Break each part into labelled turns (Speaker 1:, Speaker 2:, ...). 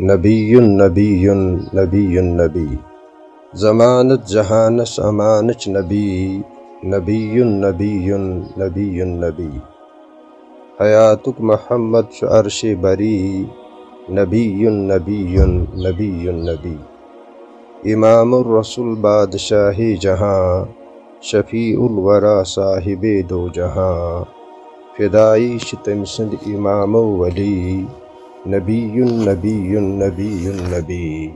Speaker 1: نبی نبی نبی نبی زمانت جہانس امانچ نبی نبی نبی نبی نبی حیاتک محمد عرش بری نبی نبی نبی نبی امام الرسول بادشاہ جہاں شفیع الورا صاحب دو جہاں فدائی تم سند امام ولی نبی نبی نبی نبی۔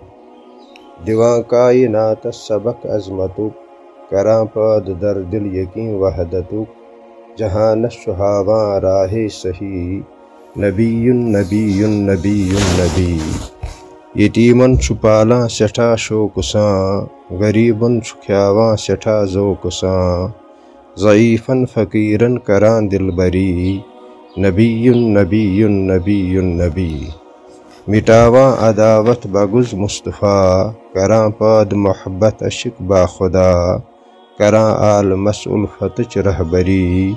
Speaker 1: دیوان کائنات سبق عظمتک کراں پاد در دل یقین وحدتک جہان شہاواں راہ صحیح۔ نبی نبی نبی نبی۔ یتیمن چھپالاں سٹھا شوکساں غریبن چھکھیاواں سٹھا ذوقساں ضعیفن فقیرن کراں دل بری۔ نبی نبی نبی نبی۔ مٹاواں عداوت بگز مصطفیٰ، کراں پاد محبت عشق با خدا، کراں آل مسعل فتچ رہبری۔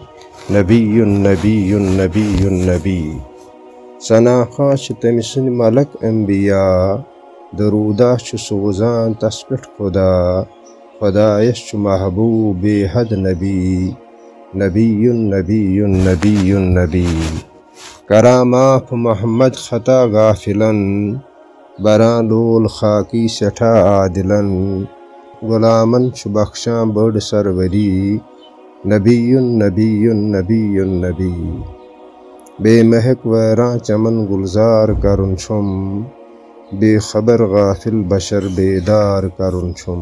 Speaker 1: نبی نبی نبی نبی۔ ثنا خاش تم سن ملک انبیاء، درودہ سوزان تس پٹھ خدا۔ خدایس محبوب بے حد نبی۔ نبی نبی نبی نبی کراماف محمد خطا غافلن بران لول خاکی سٹھا عادلن، غلامن چھ بخشاں بڑ سروری نبی نبی نبی نبی بے مہک ویراں چمن گلزار کرن چھم، بے خبر غافل بشر بیدار کرن چھم۔